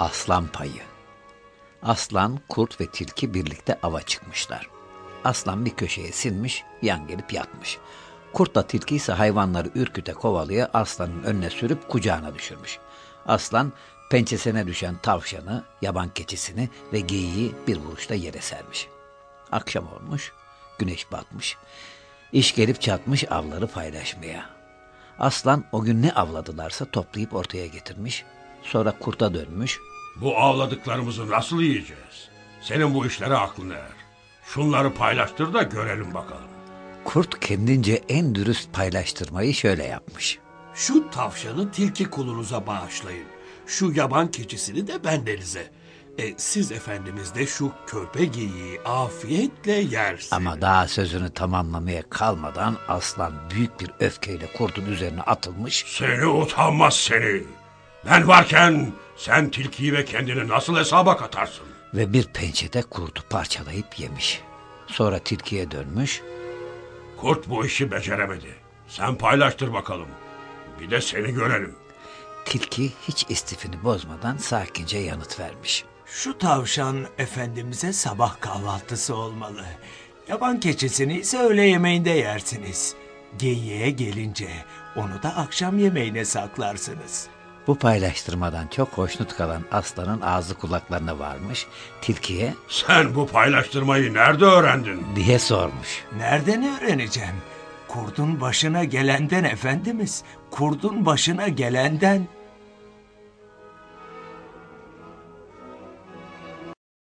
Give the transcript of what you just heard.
Aslan payı. Aslan, kurt ve tilki birlikte ava çıkmışlar. Aslan bir köşeye sinmiş, yan gelip yatmış. Kurtla tilki ise hayvanları ürküte kovalaya aslanın önüne sürüp kucağına düşürmüş. Aslan pençesine düşen tavşanı, yaban keçisini ve geyiği bir vuruşta yere sermiş. Akşam olmuş, güneş batmış. İş gelip çatmış avları paylaşmaya. Aslan o gün ne avladılarsa toplayıp ortaya getirmiş. Sonra kurta dönmüş. Bu avladıklarımızı nasıl yiyeceğiz? Senin bu işlere aklın erer. Şunları paylaştır da görelim bakalım. Kurt kendince en dürüst paylaştırmayı şöyle yapmış. Şu tavşanı tilki kulunuza bağışlayın. Şu yaban keçisini de bendenize. E, siz efendimiz de şu körpe geyiği afiyetle yersiniz. Ama daha sözünü tamamlamaya kalmadan aslan büyük bir öfkeyle kurdun üzerine atılmış. Seni utanmaz seni. Ben varken sen tilkiyi ve kendini nasıl hesaba katarsın? Ve bir pençede kurdu parçalayıp yemiş. Sonra tilkiye dönmüş. Kurt bu işi beceremedi. Sen paylaştır bakalım. Bir de seni görelim. Tilki hiç istifini bozmadan sakince yanıt vermiş. Şu tavşan efendimize sabah kahvaltısı olmalı. Yaban keçisini ise öğle yemeğinde yersiniz. Geyiğe gelince onu da akşam yemeğine saklarsınız. Bu paylaştırmadan çok hoşnut kalan aslanın ağzı kulaklarına varmış. Tilkiye Sen bu paylaştırmayı nerede öğrendin? diye sormuş. Nereden öğreneceğim? Kurdun başına gelenden efendimiz. Kurdun başına gelenden.